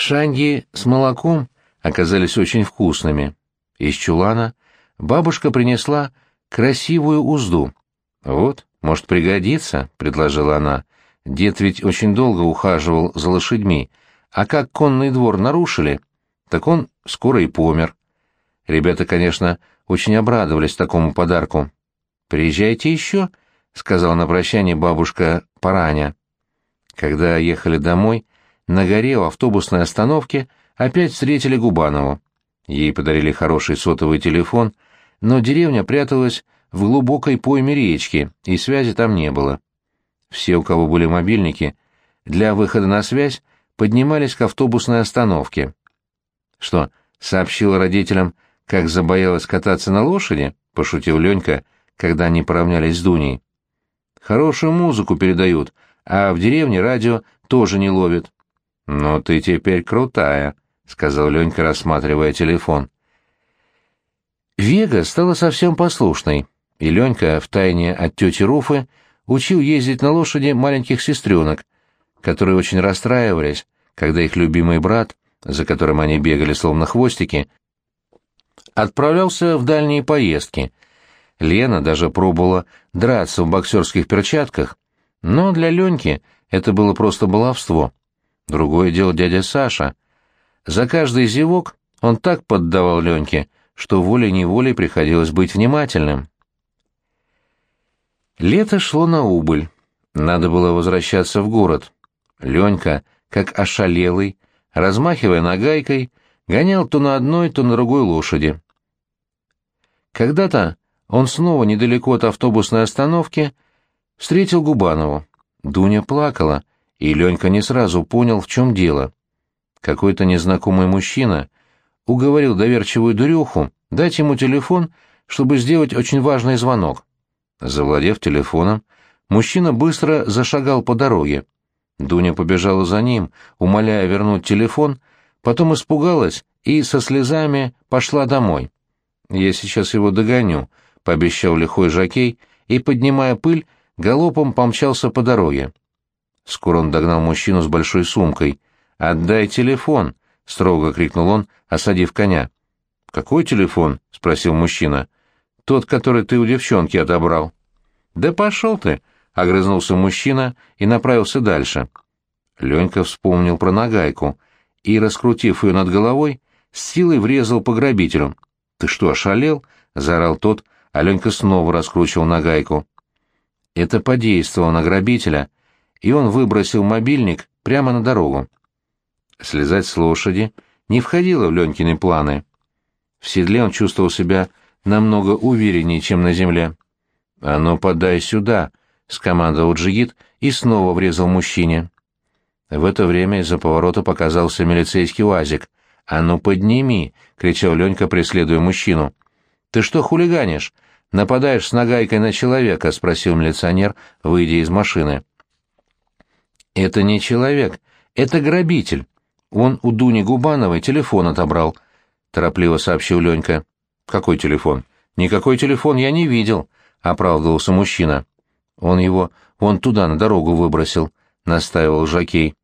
Шанги с молоком оказались очень вкусными. Из чулана бабушка принесла красивую узду. «Вот, может, пригодится», — предложила она. «Дед ведь очень долго ухаживал за лошадьми, а как конный двор нарушили, так он скоро и помер». Ребята, конечно, очень обрадовались такому подарку. «Приезжайте еще», — сказала на прощание бабушка Параня. Когда ехали домой, на горе у автобусной остановки опять встретили Губанову. Ей подарили хороший сотовый телефон, но деревня пряталась в глубокой пойме речки, и связи там не было. Все, у кого были мобильники, для выхода на связь поднимались к автобусной остановке. Что, сообщила родителям, как забоялась кататься на лошади? — пошутил Ленька, когда они поравнялись с Дуней. «Хорошую музыку передают, а в деревне радио тоже не ловит». «Ну ты теперь крутая», — сказал Ленька, рассматривая телефон. Вега стала совсем послушной, и Ленька, втайне от тети Руфы, учил ездить на лошади маленьких сестренок, которые очень расстраивались, когда их любимый брат, за которым они бегали словно хвостики, отправлялся в дальние поездки. Лена даже пробовала драться в боксерских перчатках, но для Леньки это было просто баловство. Другое дело дядя Саша. За каждый зевок он так поддавал Леньке, что волей-неволей приходилось быть внимательным. Лето шло на убыль. Надо было возвращаться в город. Ленька, как ошалелый, размахивая нагайкой, гонял то на одной, то на другой лошади. Когда-то он снова недалеко от автобусной остановки встретил Губанову. Дуня плакала, и Ленька не сразу понял, в чем дело. Какой-то незнакомый мужчина уговорил доверчивую дуреху дать ему телефон, чтобы сделать очень важный звонок. Завладев телефоном, мужчина быстро зашагал по дороге. Дуня побежала за ним, умоляя вернуть телефон, потом испугалась и со слезами пошла домой. «Я сейчас его догоню», — пообещал лихой жакей, и, поднимая пыль, галопом помчался по дороге. Скоро он догнал мужчину с большой сумкой. «Отдай телефон!» — строго крикнул он, осадив коня. «Какой телефон?» — спросил мужчина. «Тот, который ты у девчонки отобрал». «Да пошел ты!» — огрызнулся мужчина и направился дальше. Ленька вспомнил про нагайку и, раскрутив ее над головой, с силой врезал по грабителю. «Ты что, ошалел?» — заорал тот, а Ленька снова раскручивал нагайку. Это подействовало на грабителя — и он выбросил мобильник прямо на дорогу. Слезать с лошади не входило в Ленькины планы. В седле он чувствовал себя намного увереннее, чем на земле. «А ну, подай сюда!» — скомандовал джигит и снова врезал мужчине. В это время из-за поворота показался милицейский УАЗик. «А ну, подними!» — кричал Ленька, преследуя мужчину. «Ты что хулиганишь? Нападаешь с нагайкой на человека?» — спросил милиционер, выйдя из машины. «Это не человек, это грабитель. Он у Дуни Губановой телефон отобрал», — торопливо сообщил Ленька. «Какой телефон?» «Никакой телефон я не видел», — оправдывался мужчина. «Он его вон туда, на дорогу выбросил», — настаивал Жакей.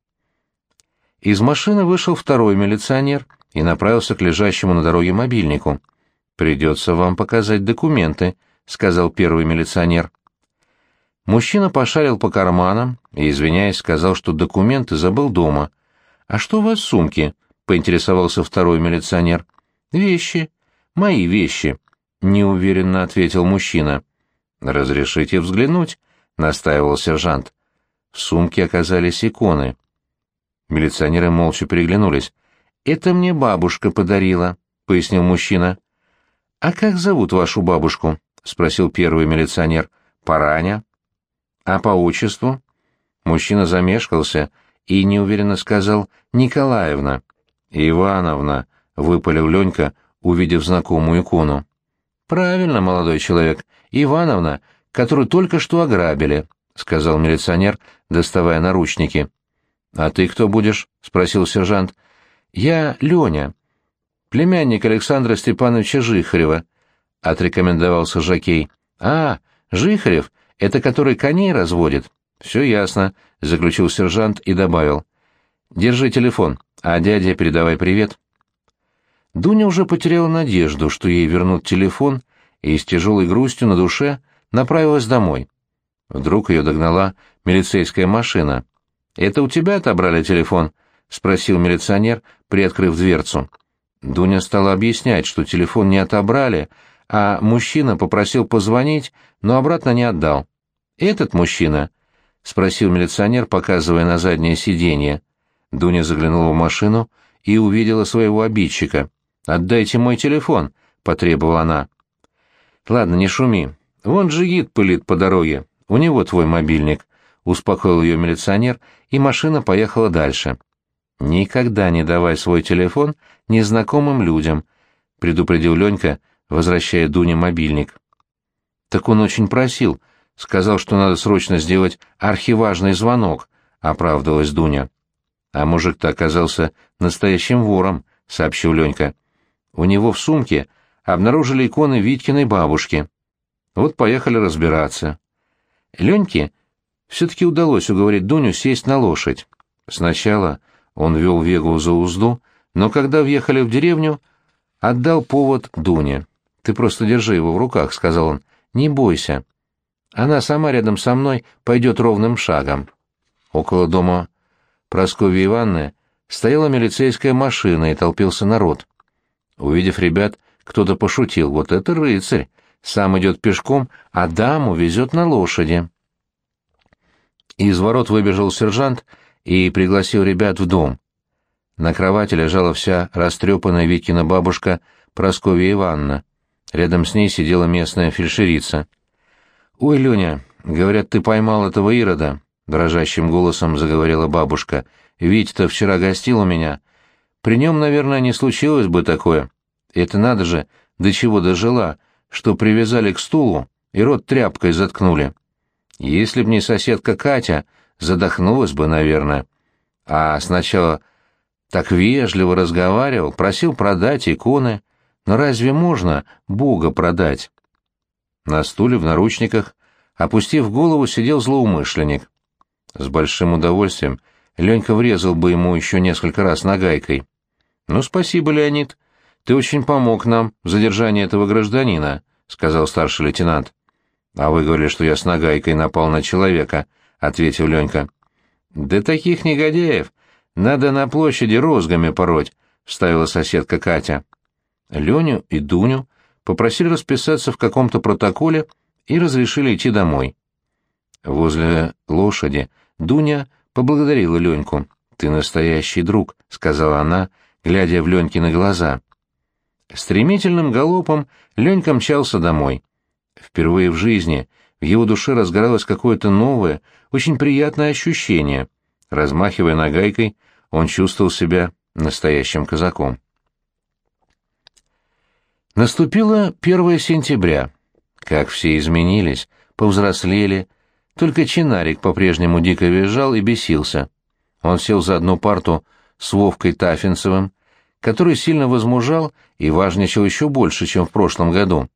Из машины вышел второй милиционер и направился к лежащему на дороге мобильнику. «Придется вам показать документы», — сказал первый милиционер. Мужчина пошарил по карманам и, извиняясь, сказал, что документы забыл дома. «А что у вас в сумке?» — поинтересовался второй милиционер. «Вещи. Мои вещи», — неуверенно ответил мужчина. «Разрешите взглянуть?» — настаивал сержант. В сумке оказались иконы. Милиционеры молча переглянулись. «Это мне бабушка подарила», — пояснил мужчина. «А как зовут вашу бабушку?» — спросил первый милиционер. «Параня». А по отчеству? Мужчина замешкался и неуверенно сказал «Николаевна». «Ивановна», — выпалил Ленька, увидев знакомую икону. «Правильно, молодой человек, Ивановна, которую только что ограбили», — сказал милиционер, доставая наручники. «А ты кто будешь?» — спросил сержант. «Я Леня, племянник Александра Степановича Жихарева», — отрекомендовался Жакей. «А, Жихарев, это который коней разводит? Все ясно, заключил сержант и добавил. Держи телефон, а дяде передавай привет». Дуня уже потеряла надежду, что ей вернут телефон, и с тяжелой грустью на душе направилась домой. Вдруг ее догнала милицейская машина. «Это у тебя отобрали телефон?» — спросил милиционер, приоткрыв дверцу. Дуня стала объяснять, что телефон не отобрали, а мужчина попросил позвонить, но обратно не отдал. «Этот мужчина?» — спросил милиционер, показывая на заднее сиденье. Дуня заглянула в машину и увидела своего обидчика. «Отдайте мой телефон», — потребовала она. «Ладно, не шуми. Вон джигит пылит по дороге. У него твой мобильник», — успокоил ее милиционер, и машина поехала дальше. «Никогда не давай свой телефон незнакомым людям», — предупредил Ленька, возвращая Дуне мобильник. «Так он очень просил», сказал, что надо срочно сделать архиважный звонок», — оправдывалась Дуня. «А мужик-то оказался настоящим вором», — сообщил Ленька. «У него в сумке обнаружили иконы Витькиной бабушки. Вот поехали разбираться». Леньке все-таки удалось уговорить Дуню сесть на лошадь. Сначала он вел Вегу за узду, но когда въехали в деревню, отдал повод Дуне. «Ты просто держи его в руках», — сказал он. «Не бойся». Она сама рядом со мной пойдет ровным шагом. Около дома Прасковьи Ивановны стояла милицейская машина и толпился народ. Увидев ребят, кто-то пошутил, вот это рыцарь, сам идет пешком, а даму везет на лошади. Из ворот выбежал сержант и пригласил ребят в дом. На кровати лежала вся растрепанная Викина бабушка Прасковья Ивановна. Рядом с ней сидела местная фельдшерица. «Ой, Леня, говорят, ты поймал этого Ирода», — дрожащим голосом заговорила бабушка. «Витя-то вчера гостил у меня. При нем, наверное, не случилось бы такое. Это надо же, до чего дожила, что привязали к стулу и рот тряпкой заткнули. Если б не соседка Катя, задохнулась бы, наверное. А сначала так вежливо разговаривал, просил продать иконы. Разве можно Бога продать?» На стуле в наручниках, опустив голову, сидел злоумышленник. С большим удовольствием Ленька врезал бы ему еще несколько раз нагайкой. «Ну, спасибо, Леонид. Ты очень помог нам в задержании этого гражданина», — сказал старший лейтенант. «А вы говорили, что я с нагайкой напал на человека», — ответил Ленька. «Да таких негодяев надо на площади розгами пороть», — вставила соседка Катя. Леню и Дуню попросили расписаться в каком-то протоколе и разрешили идти домой. Возле лошади Дуня поблагодарила Леньку. «Ты настоящий друг», — сказала она, глядя в Ленькины глаза. Стремительным галопом Ленька мчался домой. Впервые в жизни в его душе разгоралось какое-то новое, очень приятное ощущение. Размахивая нагайкой, он чувствовал себя настоящим казаком. Наступило 1 сентября. Как все изменились, повзрослели, только Чинарик по-прежнему дико визжал и бесился. Он сел за одну парту с Вовкой Тафинцевым, который сильно возмужал и важничал еще больше, чем в прошлом году.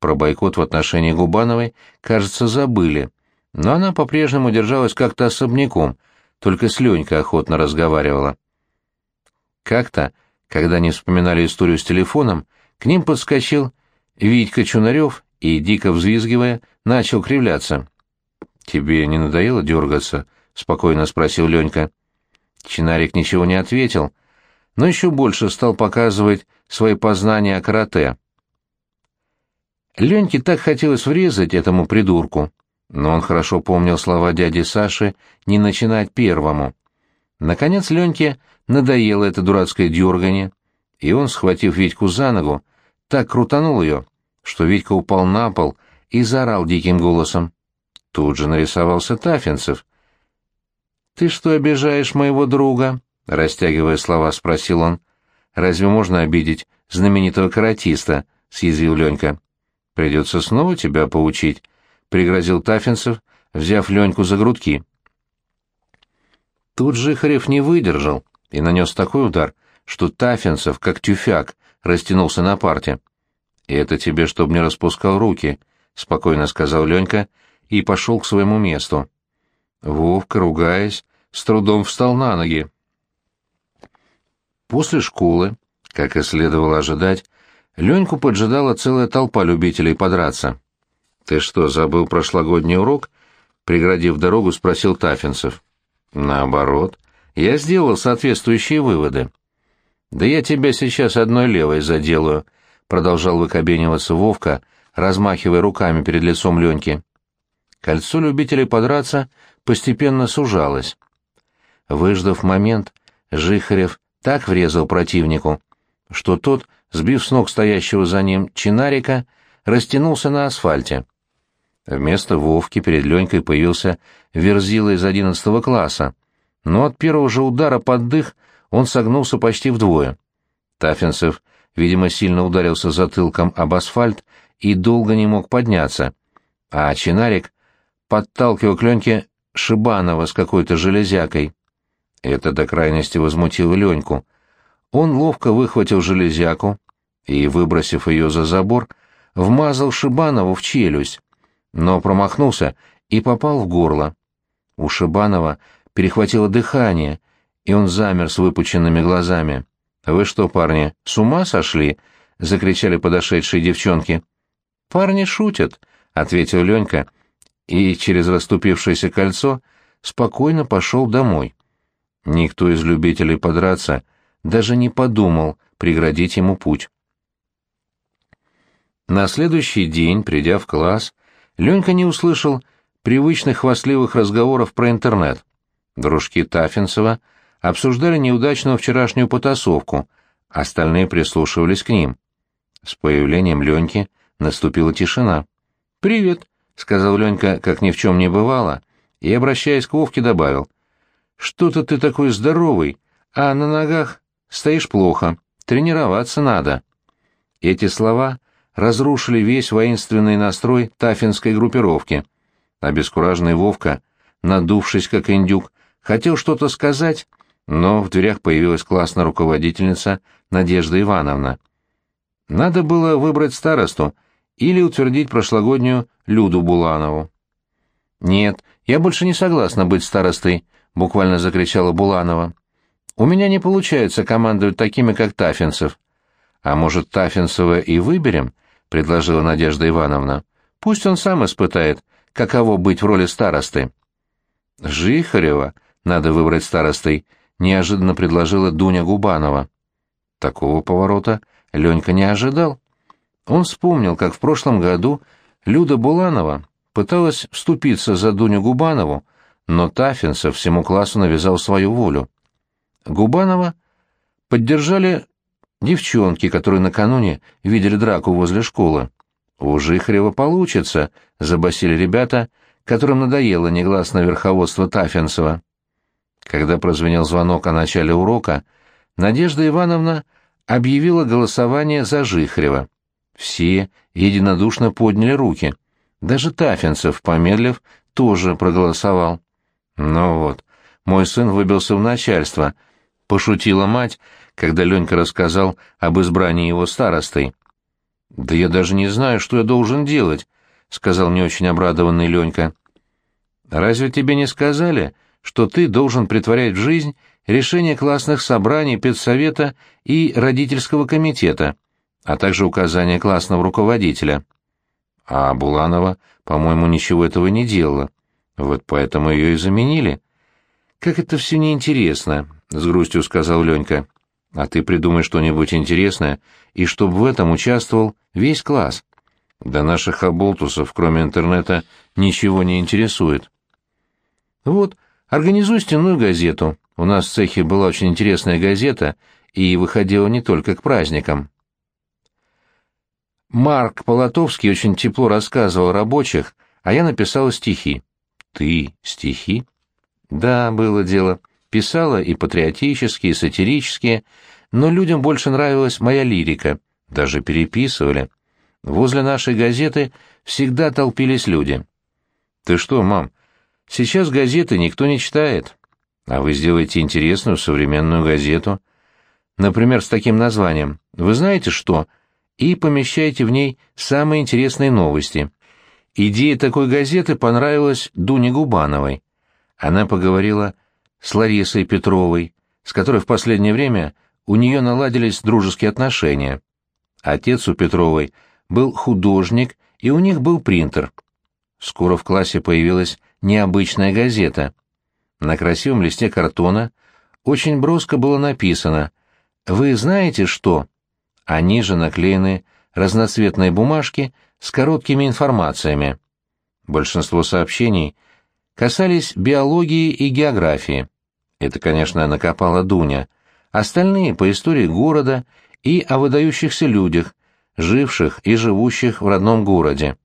Про бойкот в отношении Губановой, кажется, забыли, но она по-прежнему держалась как-то особняком, только с Ленькой охотно разговаривала. Как-то, когда не вспоминали историю с телефоном, к ним подскочил Витька Чунарев и, дико взвизгивая, начал кривляться. «Тебе не надоело дергаться?» — спокойно спросил Ленька. Чинарик ничего не ответил, но еще больше стал показывать свои познания о карате. Леньке так хотелось врезать этому придурку, но он хорошо помнил слова дяди Саши не начинать первому. Наконец Леньке надоело это дурацкое дергание, и он, схватив Витьку за ногу, так крутанул ее, что Витька упал на пол и заорал диким голосом. Тут же нарисовался Тафинцев. «Ты что обижаешь моего друга?» — растягивая слова, спросил он. «Разве можно обидеть знаменитого каратиста?» — съязвил Ленька. «Придется снова тебя поучить», — пригрозил Тафинцев, взяв Леньку за грудки. Тут Жихарев не выдержал и нанес такой удар, что Тафинцев, как тюфяк, растянулся на парте. «И это тебе, чтобы не распускал руки», — спокойно сказал Ленька и пошел к своему месту. Вовка, ругаясь, с трудом встал на ноги. После школы, как и следовало ожидать, Леньку поджидала целая толпа любителей подраться. «Ты что, забыл прошлогодний урок?» — преградив дорогу, спросил Тафинцев. «Наоборот. Я сделал соответствующие выводы». «Да я тебя сейчас одной левой заделаю», — продолжал выкобениваться Вовка, размахивая руками перед лицом Леньки. Кольцо любителей подраться постепенно сужалось. Выждав момент, Жихарев так врезал противнику, что тот, сбив с ног стоящего за ним чинарика, растянулся на асфальте. Вместо Вовки перед Ленькой появился Верзила из одиннадцатого класса, но от первого же удара под дых он согнулся почти вдвое. Тафинцев, видимо, сильно ударился затылком об асфальт и долго не мог подняться, а Чинарик подталкивал к Леньке Шибанова с какой-то железякой. Это до крайности возмутило Леньку. Он ловко выхватил железяку и, выбросив ее за забор, вмазал Шибанову в челюсть, но промахнулся и попал в горло. У Шибанова перехватило дыхание, и он замер с выпученными глазами. «Вы что, парни, с ума сошли?» — закричали подошедшие девчонки. «Парни шутят», — ответил Ленька, и через расступившееся кольцо спокойно пошел домой. Никто из любителей подраться даже не подумал преградить ему путь. На следующий день, придя в класс, Ленька не услышал привычных хвастливых разговоров про интернет. Дружки Тафинцева обсуждали неудачную вчерашнюю потасовку, остальные прислушивались к ним. С появлением Леньки наступила тишина. «Привет», — сказал Ленька, как ни в чем не бывало, и, обращаясь к Вовке, добавил. «Что-то ты такой здоровый, а на ногах стоишь плохо, тренироваться надо». Эти слова разрушили весь воинственный настрой тафинской группировки. Обескураженный Вовка, надувшись как индюк, хотел что-то сказать, но в дверях появилась классная руководительница Надежда Ивановна. Надо было выбрать старосту или утвердить прошлогоднюю Люду Буланову. «Нет, я больше не согласна быть старостой», — буквально закричала Буланова. «У меня не получается командовать такими, как Тафинцев». «А может, Тафинцева и выберем?» — предложила Надежда Ивановна. «Пусть он сам испытает, каково быть в роли старосты». «Жихарева надо выбрать старостой», — неожиданно предложила Дуня Губанова. Такого поворота Ленька не ожидал. Он вспомнил, как в прошлом году Люда Буланова пыталась вступиться за Дуню Губанову, но Тафинцев всему классу навязал свою волю. Губанова поддержали девчонки, которые накануне видели драку возле школы. «У Жихарева получится», — забасили ребята, которым надоело негласное верховодство Тафинцева. Когда прозвенел звонок о начале урока, Надежда Ивановна объявила голосование за Жихарева. Все единодушно подняли руки. Даже Тафинцев, помедлив, тоже проголосовал. «Ну вот, мой сын выбился в начальство», — пошутила мать, когда Ленька рассказал об избрании его старостой. «Да я даже не знаю, что я должен делать», — сказал не очень обрадованный Ленька. «Разве тебе не сказали, что ты должен притворять в жизнь решения классных собраний, педсовета и родительского комитета, а также указания классного руководителя?» А Буланова, по-моему, ничего этого не делала. Вот поэтому ее и заменили. «Как это все неинтересно», — с грустью сказал Ленька. «А ты придумай что-нибудь интересное, и чтобы в этом участвовал весь класс. Да наших оболтусов, кроме интернета, ничего не интересует». «Вот, организуй стенную газету. У нас в цехе была очень интересная газета, и выходила не только к праздникам». Марк Полотовский очень тепло рассказывал рабочих, а я написала стихи. Ты стихи? Да, было дело. Писала и патриотические, и сатирические, но людям больше нравилась моя лирика, даже переписывали. Возле нашей газеты всегда толпились люди. Ты что, мам, сейчас газеты никто не читает, а вы сделаете интересную современную газету. Например, с таким названием «Вы знаете что?» и помещайте в ней самые интересные новости. Идея такой газеты понравилась Дуне Губановой. Она поговорила с Ларисой Петровой, с которой в последнее время у нее наладились дружеские отношения. Отец у Петровой был художник, и у них был принтер. Скоро в классе появилась необычная газета. На красивом листе картона очень броско было написано «Вы знаете что?» а ниже наклеены разноцветные бумажки с короткими информациями. Большинство сообщений касались биологии и географии. Это, конечно, накопала Дуня. Остальные по истории города и о выдающихся людях, живших и живущих в родном городе.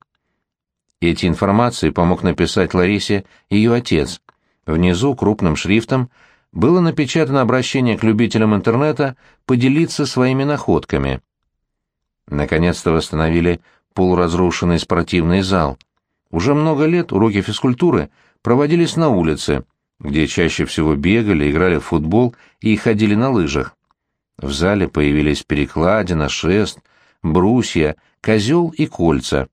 Эти информации помог написать Ларисе ее отец. Внизу крупным шрифтом было напечатано обращение к любителям интернета поделиться своими находками. Наконец-то восстановили полуразрушенный спортивный зал. Уже много лет уроки физкультуры проводились на улице, где чаще всего бегали, играли в футбол и ходили на лыжах. В зале появились перекладина, шест, брусья, козел и кольца.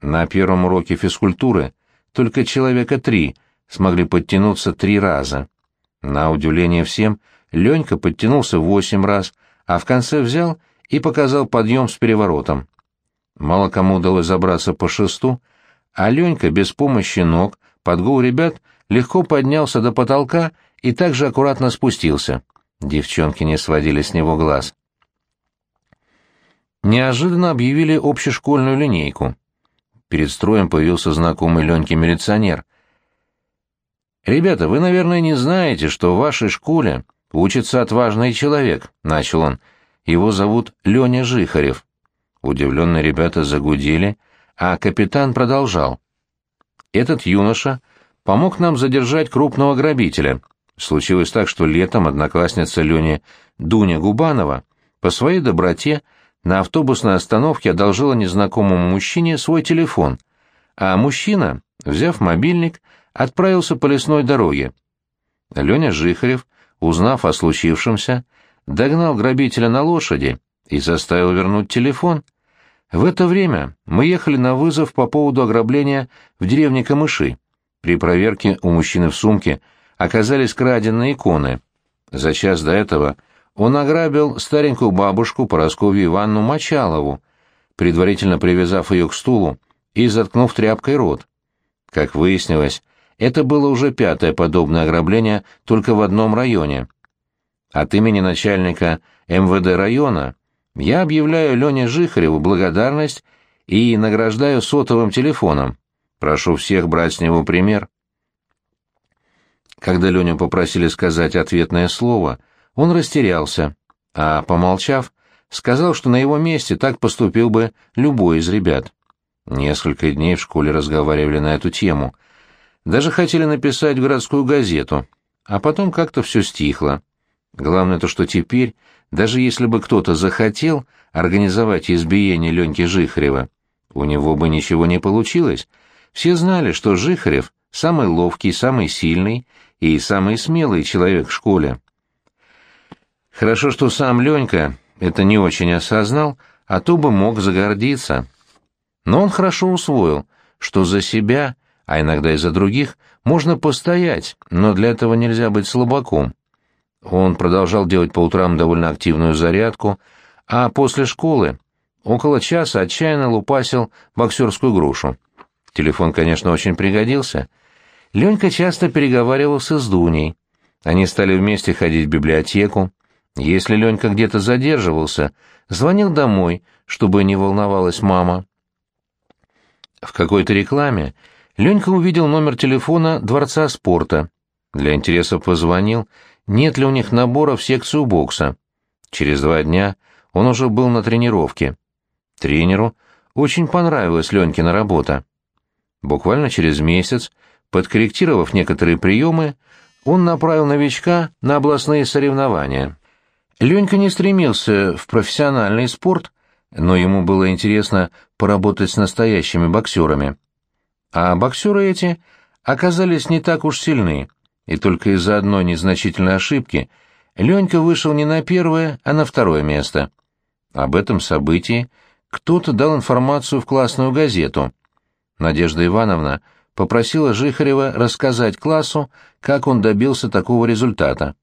На первом уроке физкультуры только человека три смогли подтянуться три раза. На удивление всем, Ленька подтянулся восемь раз, а в конце взял и показал подъем с переворотом. Мало кому удалось забраться по шесту, а Ленька без помощи ног под гул ребят легко поднялся до потолка и также аккуратно спустился. Девчонки не сводили с него глаз. Неожиданно объявили общешкольную линейку. Перед строем появился знакомый Леньке милиционер. «Ребята, вы, наверное, не знаете, что в вашей школе учится отважный человек», — начал он. «Его зовут Леня Жихарев». Удивленные ребята загудели, а капитан продолжал. «Этот юноша помог нам задержать крупного грабителя. Случилось так, что летом одноклассница Лени Дуня Губанова по своей доброте на автобусной остановке одолжила незнакомому мужчине свой телефон, а мужчина, взяв мобильник, отправился по лесной дороге. Леня Жихарев, узнав о случившемся, догнал грабителя на лошади и заставил вернуть телефон. В это время мы ехали на вызов по поводу ограбления в деревне Камыши. При проверке у мужчины в сумке оказались краденные иконы. За час до этого он ограбил старенькую бабушку Поросковью Иванну Мочалову, предварительно привязав ее к стулу и заткнув тряпкой рот. Как выяснилось, это было уже пятое подобное ограбление только в одном районе. От имени начальника МВД района я объявляю Лене Жихареву благодарность и награждаю сотовым телефоном. Прошу всех брать с него пример. Когда Леню попросили сказать ответное слово, он растерялся, а, помолчав, сказал, что на его месте так поступил бы любой из ребят. Несколько дней в школе разговаривали на эту тему — даже хотели написать в городскую газету, а потом как-то все стихло. Главное то, что теперь, даже если бы кто-то захотел организовать избиение Леньки Жихарева, у него бы ничего не получилось. Все знали, что Жихарев — самый ловкий, самый сильный и самый смелый человек в школе. Хорошо, что сам Ленька это не очень осознал, а то бы мог загордиться. Но он хорошо усвоил, что за себя а иногда и за других, можно постоять, но для этого нельзя быть слабаком. Он продолжал делать по утрам довольно активную зарядку, а после школы около часа отчаянно лупасил боксерскую грушу. Телефон, конечно, очень пригодился. Ленька часто переговаривался с Дуней. Они стали вместе ходить в библиотеку. Если Ленька где-то задерживался, звонил домой, чтобы не волновалась мама. В какой-то рекламе Ленька увидел номер телефона Дворца спорта. Для интересов позвонил, нет ли у них набора в секцию бокса. Через два дня он уже был на тренировке. Тренеру очень понравилась Ленькина работа. Буквально через месяц, подкорректировав некоторые приемы, он направил новичка на областные соревнования. Ленька не стремился в профессиональный спорт, но ему было интересно поработать с настоящими боксерами. А боксеры эти оказались не так уж сильны, и только из-за одной незначительной ошибки Ленька вышел не на первое, а на второе место. Об этом событии кто-то дал информацию в классную газету. Надежда Ивановна попросила Жихарева рассказать классу, как он добился такого результата.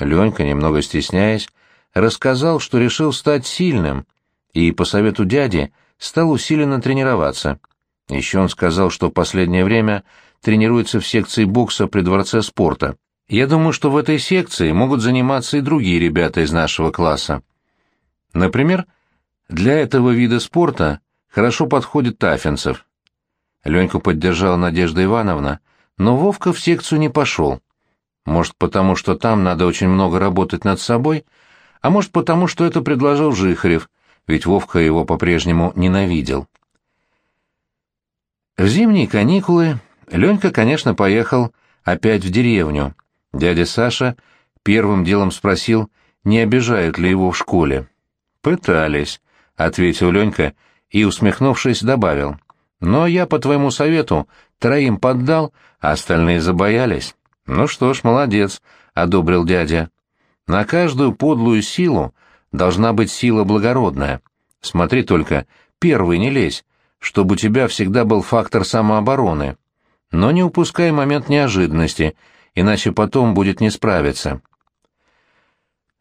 Ленька, немного стесняясь, рассказал, что решил стать сильным, и по совету дяди стал усиленно тренироваться. Еще он сказал, что последнее время тренируется в секции бокса при Дворце спорта. Я думаю, что в этой секции могут заниматься и другие ребята из нашего класса. Например, для этого вида спорта хорошо подходит Тафинцев. Леньку поддержала Надежда Ивановна, но Вовка в секцию не пошел. Может, потому что там надо очень много работать над собой, а может, потому что это предложил Жихарев, ведь Вовка его по-прежнему ненавидел. В зимние каникулы Ленька, конечно, поехал опять в деревню. Дядя Саша первым делом спросил, не обижают ли его в школе. «Пытались», — ответил Ленька и, усмехнувшись, добавил. «Но я, по твоему совету, троим поддал, а остальные забоялись». «Ну что ж, молодец», — одобрил дядя. «На каждую подлую силу должна быть сила благородная. Смотри только, первый не лезь, чтобы у тебя всегда был фактор самообороны. Но не упускай момент неожиданности, иначе потом будет не справиться».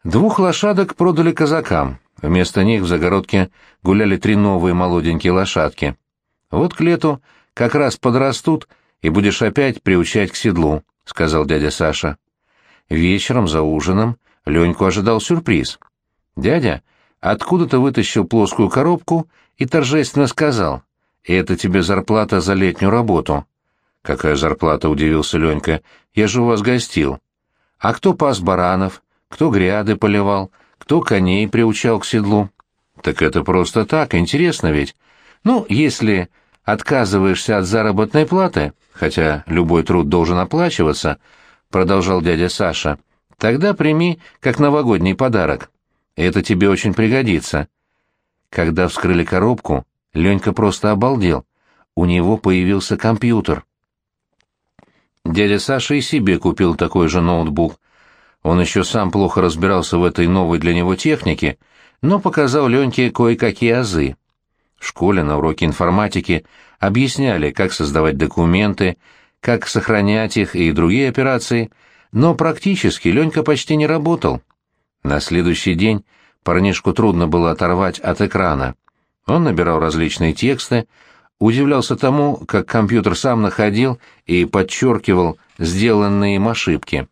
Двух лошадок продали казакам. Вместо них в загородке гуляли три новые молоденькие лошадки. Вот к лету как раз подрастут, и будешь опять приучать к седлу. — сказал дядя Саша. Вечером за ужином Леньку ожидал сюрприз. Дядя откуда-то вытащил плоскую коробку и торжественно сказал, «Это тебе зарплата за летнюю работу». «Какая зарплата?» — удивился Ленька. «Я же у вас гостил». «А кто пас баранов? Кто гряды поливал? Кто коней приучал к седлу?» «Так это просто так, интересно ведь. Ну, если отказываешься от заработной платы, хотя любой труд должен оплачиваться, продолжал дядя Саша, тогда прими как новогодний подарок. Это тебе очень пригодится. Когда вскрыли коробку, Ленька просто обалдел. У него появился компьютер. Дядя Саша и себе купил такой же ноутбук. Он еще сам плохо разбирался в этой новой для него технике, но показал Леньке кое-какие азы. В школе на уроке информатики объясняли, как создавать документы, как сохранять их и другие операции, но практически Ленька почти не работал. На следующий день парнишку трудно было оторвать от экрана. Он набирал различные тексты, удивлялся тому, как компьютер сам находил и подчеркивал сделанные им ошибки.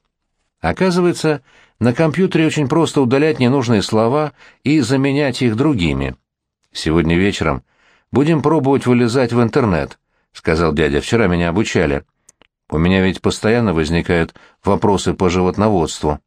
Оказывается, на компьютере очень просто удалять ненужные слова и заменять их другими. Сегодня вечером будем пробовать вылезать в интернет, сказал дядя. Вчера меня обучали. У меня ведь постоянно возникают вопросы по животноводству.